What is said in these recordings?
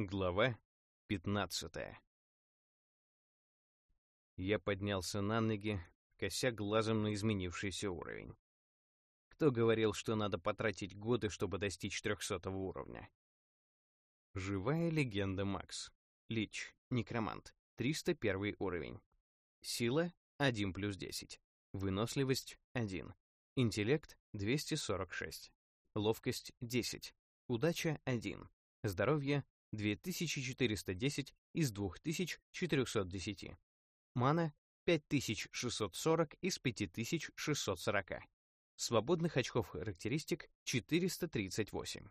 Глава 15 Я поднялся на ноги, кося глазом на изменившийся уровень. Кто говорил, что надо потратить годы, чтобы достичь 300 уровня? Живая легенда Макс. Лич, некромант, 301 уровень. Сила 1 плюс 10. Выносливость 1. Интеллект 246. Ловкость 10. Удача 1. Здоровье 2410 из 2410. Мана 5640 из 5640. Свободных очков характеристик 438.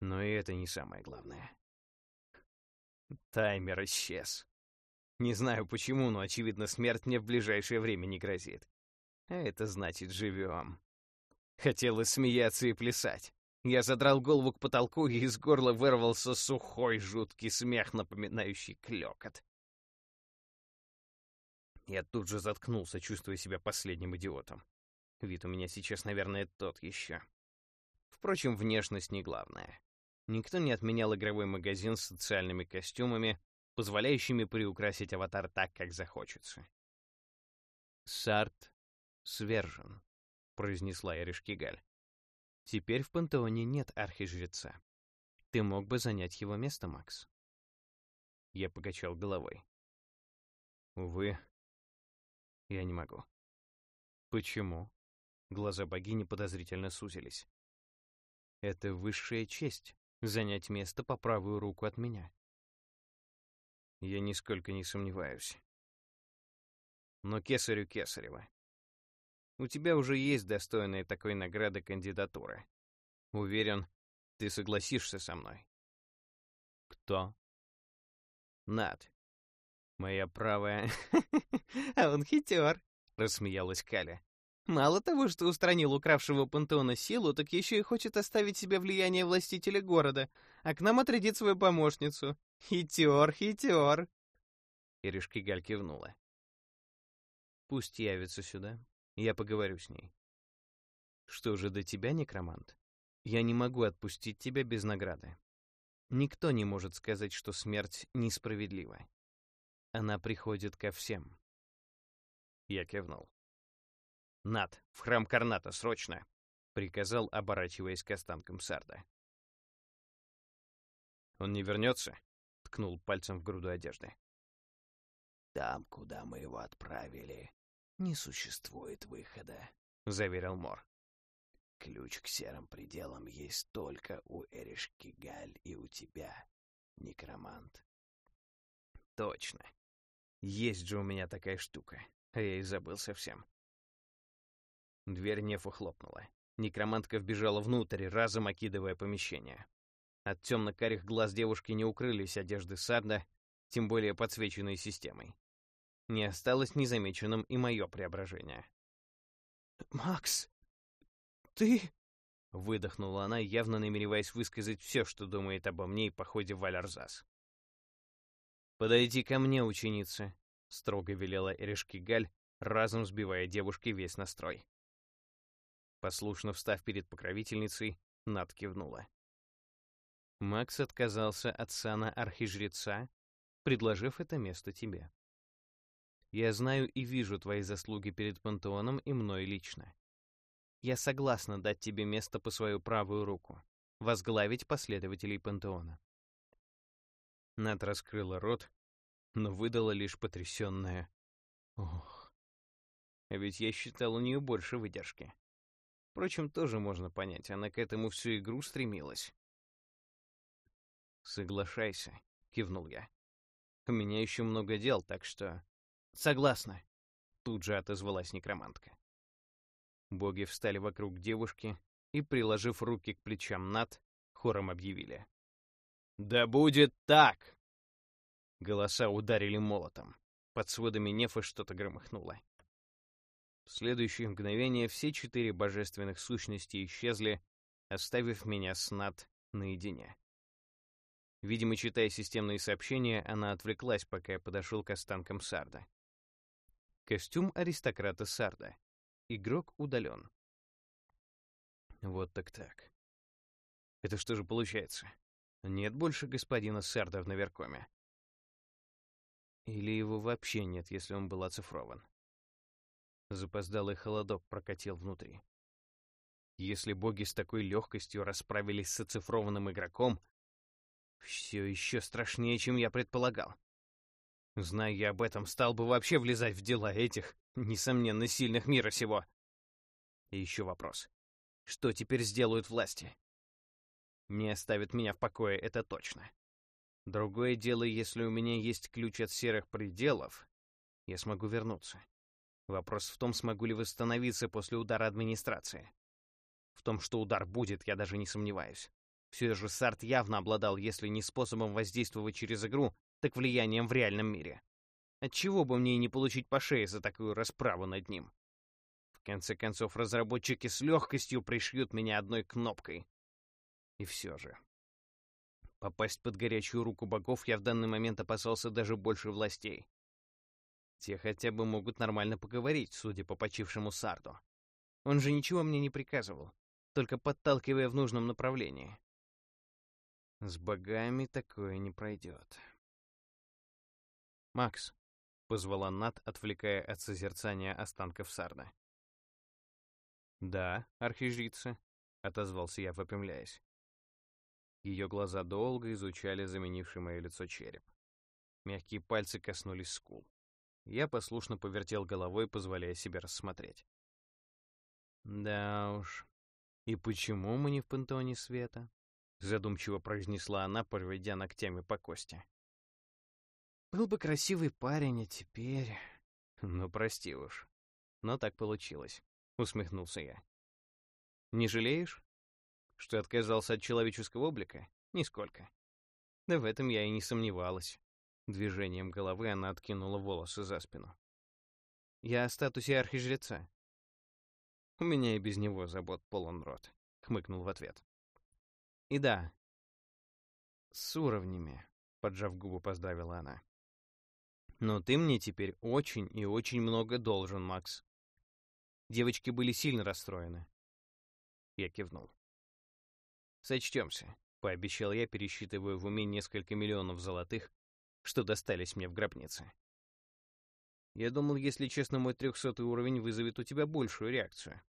Но и это не самое главное. Таймер исчез. Не знаю почему, но, очевидно, смерть мне в ближайшее время не грозит. А это значит, живем. Хотелось смеяться и плясать. Я задрал голову к потолку, и из горла вырвался сухой, жуткий смех, напоминающий клёкот. Я тут же заткнулся, чувствуя себя последним идиотом. Вид у меня сейчас, наверное, тот еще. Впрочем, внешность не главное. Никто не отменял игровой магазин с социальными костюмами, позволяющими приукрасить аватар так, как захочется. «Сарт свержен», — произнесла Эришкигаль. Теперь в пантеоне нет архижреца. Ты мог бы занять его место, Макс. Я покачал головой. Увы, я не могу. Почему? Глаза богини подозрительно сузились. Это высшая честь — занять место по правую руку от меня. Я нисколько не сомневаюсь. Но кесарю кесарева. У тебя уже есть достойная такой награды кандидатура. Уверен, ты согласишься со мной. Кто? Над. Моя правая... А он хитер, рассмеялась Каля. Мало того, что устранил укравшего пантеона силу, так еще и хочет оставить себе влияние властителя города, а к нам отрядит свою помощницу. Хитер, хитер. Иришкигаль кивнула. Пусть явится сюда, я поговорю с ней. Что же до тебя, некромант? Я не могу отпустить тебя без награды. Никто не может сказать, что смерть несправедлива. Она приходит ко всем. Я кивнул. «Над, в храм Карната, срочно!» — приказал, оборачиваясь к останкам Сарда. «Он не вернется?» — ткнул пальцем в груду одежды. «Там, куда мы его отправили, не существует выхода», — заверил Мор. «Ключ к серым пределам есть только у Эришки Галь и у тебя, некромант». «Точно. Есть же у меня такая штука, а я и забыл совсем». Дверь нефу хлопнула. Некромантка вбежала внутрь, разом окидывая помещение. От темно-карих глаз девушки не укрылись одежды Сарда, тем более подсвеченные системой не осталось незамеченным и мое преображение. «Макс, ты...» — выдохнула она, явно намереваясь высказать все, что думает обо мне и походе в Алярзас. «Подойди ко мне, ученица», — строго велела Галь, разом сбивая девушке весь настрой. Послушно встав перед покровительницей, Над кивнула. Макс отказался от сана архижреца, предложив это место тебе. Я знаю и вижу твои заслуги перед пантеоном и мной лично. Я согласна дать тебе место по свою правую руку, возглавить последователей пантеона. Нат раскрыла рот, но выдала лишь потрясенное «Ох». А ведь я считал у нее больше выдержки. Впрочем, тоже можно понять, она к этому всю игру стремилась. «Соглашайся», — кивнул я. «У меня еще много дел, так что «Согласна», — тут же отозвалась некромантка. Боги встали вокруг девушки и, приложив руки к плечам Над, хором объявили. «Да будет так!» Голоса ударили молотом. Под сводами нефа что-то громыхнуло. В следующее мгновение все четыре божественных сущности исчезли, оставив меня с Над наедине. Видимо, читая системные сообщения, она отвлеклась, пока я подошел к останкам Сарда. Костюм аристократа Сарда. Игрок удален. Вот так так. Это что же получается? Нет больше господина Сарда в Наверкоме. Или его вообще нет, если он был оцифрован. Запоздалый холодок прокатил внутри. Если боги с такой легкостью расправились с оцифрованным игроком, все еще страшнее, чем я предполагал. Зная я об этом, стал бы вообще влезать в дела этих, несомненно, сильных мира сего. И еще вопрос. Что теперь сделают власти? Не оставят меня в покое, это точно. Другое дело, если у меня есть ключ от серых пределов, я смогу вернуться. Вопрос в том, смогу ли восстановиться после удара администрации. В том, что удар будет, я даже не сомневаюсь. Все же Сарт явно обладал, если не способом воздействовать через игру, так влиянием в реальном мире. Отчего бы мне и не получить по шее за такую расправу над ним? В конце концов, разработчики с легкостью пришьют меня одной кнопкой. И все же. Попасть под горячую руку богов я в данный момент опасался даже больше властей. Те хотя бы могут нормально поговорить, судя по почившему Сарду. Он же ничего мне не приказывал, только подталкивая в нужном направлении. С богами такое не пройдет. «Макс», — позвала Нат, отвлекая от созерцания останков Сарда. «Да, архижрица», — отозвался я, выпрямляясь. Ее глаза долго изучали заменивший мое лицо череп. Мягкие пальцы коснулись скул. Я послушно повертел головой, позволяя себе рассмотреть. «Да уж. И почему мы не в пантеоне света?» Задумчиво произнесла она, проведя ногтями по кости. «Был бы красивый парень, а теперь...» «Ну, прости уж. Но так получилось», — усмехнулся я. «Не жалеешь, что отказался от человеческого облика? Нисколько. Да в этом я и не сомневалась. Движением головы она откинула волосы за спину. «Я о статусе архижреца». «У меня и без него забот полон рот», — хмыкнул в ответ. «И да, с уровнями», — поджав губы, поздравила она. «Но ты мне теперь очень и очень много должен, Макс». Девочки были сильно расстроены. Я кивнул. «Сочтемся», — пообещал я, пересчитывая в уме несколько миллионов золотых, что достались мне в гробнице. Я думал, если честно, мой трехсотый уровень вызовет у тебя большую реакцию.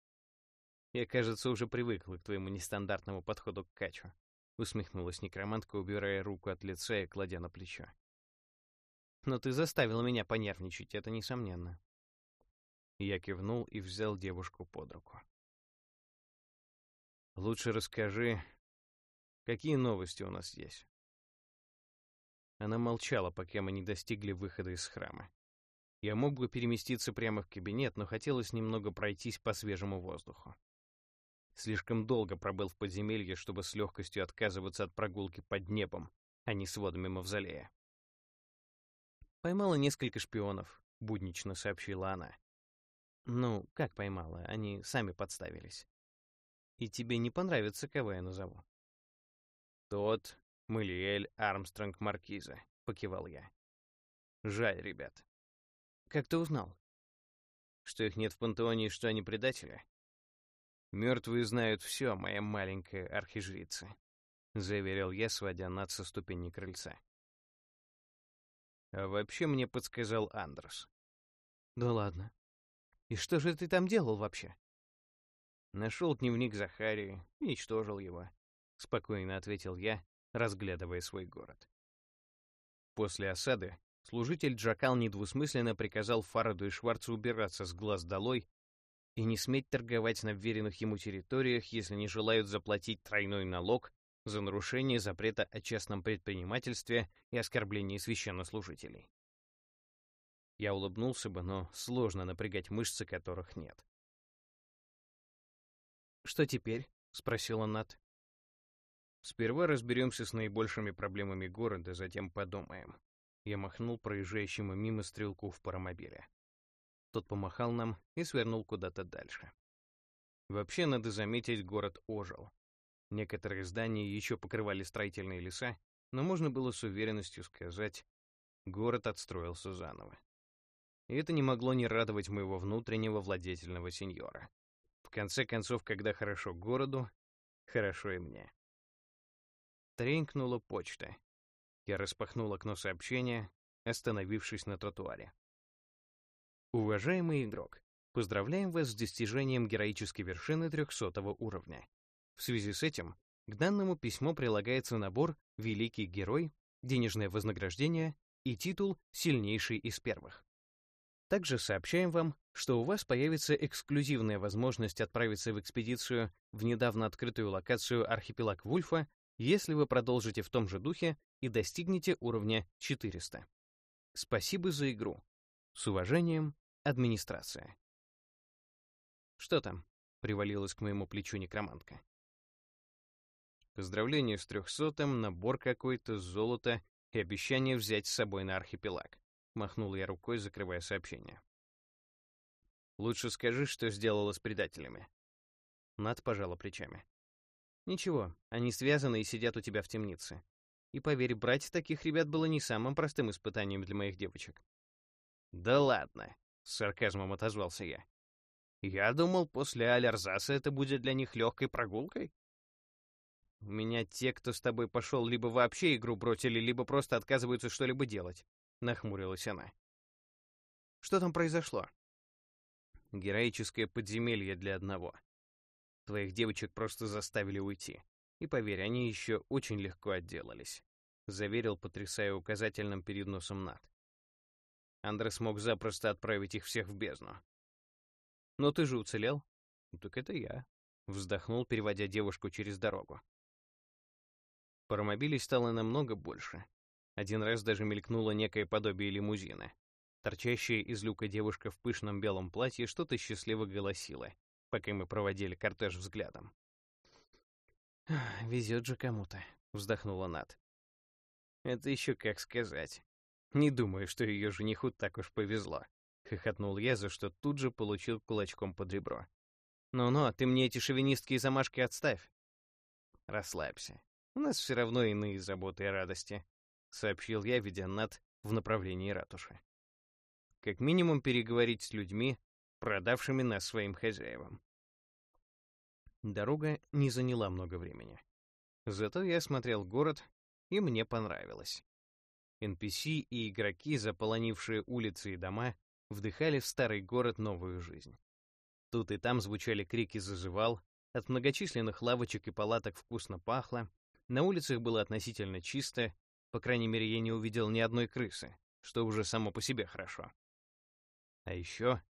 Я, кажется, уже привыкла к твоему нестандартному подходу к качу. Усмехнулась некромантка, убирая руку от лица и кладя на плечо. Но ты заставила меня понервничать, это несомненно. Я кивнул и взял девушку под руку. Лучше расскажи, какие новости у нас есть. Она молчала, пока мы не достигли выхода из храма. Я мог бы переместиться прямо в кабинет, но хотелось немного пройтись по свежему воздуху. Слишком долго пробыл в подземелье, чтобы с легкостью отказываться от прогулки под небом, а не сводами мавзолея. «Поймала несколько шпионов», — буднично сообщила она. «Ну, как поймала? Они сами подставились. И тебе не понравится, кого я назову». «Тот Мэлиэль Армстронг Маркиза», — покивал я. «Жаль, ребят». «Как ты узнал?» «Что их нет в пантеоне и что они предатели?» «Мертвые знают все, моя маленькая архижрица», — заверил я, сводя над со ступени крыльца. А вообще мне подсказал Андрес. «Да ладно. И что же ты там делал вообще?» Нашел дневник Захарии, уничтожил его. Спокойно ответил я, разглядывая свой город. После осады служитель Джакал недвусмысленно приказал Фараду и Шварцу убираться с глаз долой и не сметь торговать на вверенных ему территориях, если не желают заплатить тройной налог за нарушение запрета о частном предпринимательстве и оскорблении священнослужителей. Я улыбнулся бы, но сложно напрягать мышцы, которых нет. «Что теперь?» — спросила Нат. Сперва разберемся с наибольшими проблемами города, затем подумаем. Я махнул проезжающему мимо стрелку в паромобиле. Тот помахал нам и свернул куда-то дальше. Вообще, надо заметить, город ожил. Некоторые здания еще покрывали строительные леса, но можно было с уверенностью сказать, город отстроился заново. И это не могло не радовать моего внутреннего владетельного сеньора. В конце концов, когда хорошо городу, хорошо и мне. Тренькнула почта. Я распахнул окно сообщения, остановившись на тротуаре. Уважаемый игрок, поздравляем вас с достижением героической вершины 300 уровня. В связи с этим к данному письму прилагается набор «Великий герой», денежное вознаграждение и титул «Сильнейший из первых». Также сообщаем вам, что у вас появится эксклюзивная возможность отправиться в экспедицию в недавно открытую локацию архипелаг Вульфа, если вы продолжите в том же духе и достигнете уровня 400. Спасибо за игру. С уважением, администрация. Что там? Привалилась к моему плечу некромантка. Поздравление с трехсотым, набор какой-то, золото и обещание взять с собой на архипелаг. Махнул я рукой, закрывая сообщение. «Лучше скажи, что сделала с предателями». Над пожала плечами. «Ничего, они связаны и сидят у тебя в темнице. И поверь, брать таких ребят было не самым простым испытанием для моих девочек». «Да ладно», — с сарказмом отозвался я. «Я думал, после Алярзаса это будет для них легкой прогулкой». «У меня те, кто с тобой пошел, либо вообще игру бросили, либо просто отказываются что-либо делать нахмурилась она. Что там произошло? Героическое подземелье для одного. Твоих девочек просто заставили уйти. И поверь, они еще очень легко отделались. Заверил, потрясая указательным перед носом Над. Андрес смог запросто отправить их всех в бездну. Но ты же уцелел? Ну, так это я. Вздохнул, переводя девушку через дорогу. Паромобилей стало намного больше, один раз даже мелькнуло некое подобие лимузина. Торчащая из люка девушка в пышном белом платье что-то счастливо голосила, пока мы проводили кортеж взглядом. «Везет же кому-то», — вздохнула Нат. «Это еще как сказать. Не думаю, что ее жениху так уж повезло», — хохотнул я, за что тут же получил кулачком под ребро. «Ну-ну, ты мне эти шовинистские замашки отставь». «Расслабься. У нас все равно иные заботы и радости», — сообщил я, ведя Над в направлении ратуши. «Как минимум переговорить с людьми, продавшими нас своим хозяевам». Дорога не заняла много времени. Зато я смотрел город, и мне понравилось. NPC и игроки, заполонившие улицы и дома, вдыхали в старый город новую жизнь. Тут и там звучали крики зазывал, от многочисленных лавочек и палаток вкусно пахло, на улицах было относительно чисто, по крайней мере, я не увидел ни одной крысы, что уже само по себе хорошо. А еще,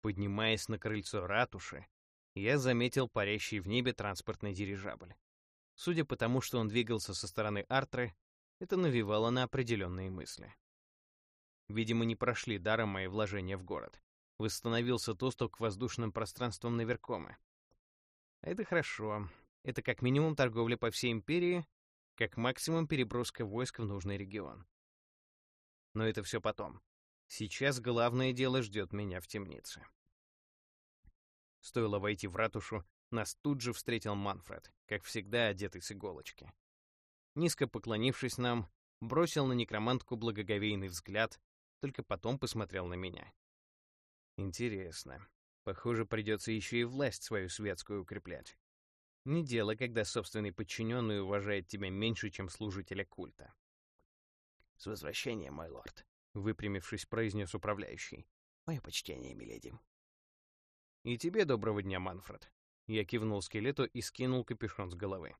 поднимаясь на крыльцо ратуши, я заметил парящий в небе транспортный дирижабль. Судя по тому, что он двигался со стороны Артры, это навевало на определенные мысли. Видимо, не прошли даром мои вложения в город. Восстановился доступ к воздушным пространствам наверкома. Это хорошо. Это как минимум торговля по всей империи как максимум переброска войск в нужный регион. Но это все потом. Сейчас главное дело ждет меня в темнице. Стоило войти в ратушу, нас тут же встретил Манфред, как всегда одетый с иголочки. Низко поклонившись нам, бросил на некромантку благоговейный взгляд, только потом посмотрел на меня. Интересно. Похоже, придется еще и власть свою светскую укреплять. Не дело, когда собственный подчиненный уважает тебя меньше, чем служителя культа. «С возвращением, мой лорд», — выпрямившись, произнес управляющий. «Мое почтение, миледи». «И тебе доброго дня, Манфред». Я кивнул скелету и скинул капюшон с головы.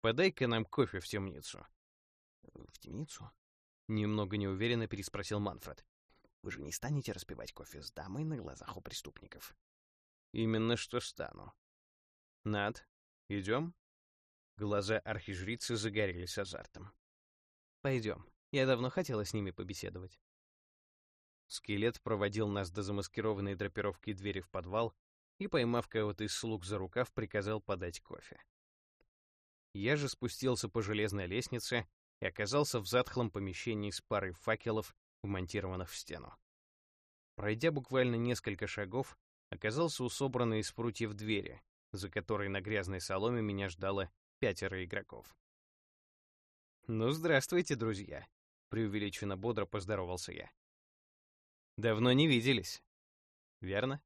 «Подай-ка нам кофе в темницу». «В темницу?» — немного неуверенно переспросил Манфред. «Вы же не станете распивать кофе с дамой на глазах у преступников?» «Именно что стану», «Над, идем?» Глаза архижрицы загорелись азартом. «Пойдем. Я давно хотела с ними побеседовать». Скелет проводил нас до замаскированной драпировки двери в подвал и, поймав кого-то из слуг за рукав, приказал подать кофе. Я же спустился по железной лестнице и оказался в затхлом помещении с парой факелов, вмонтированных в стену. Пройдя буквально несколько шагов, оказался у собранной из прутьев двери, за которой на грязной соломе меня ждало пятеро игроков. «Ну, здравствуйте, друзья!» — преувеличенно бодро поздоровался я. «Давно не виделись. Верно?»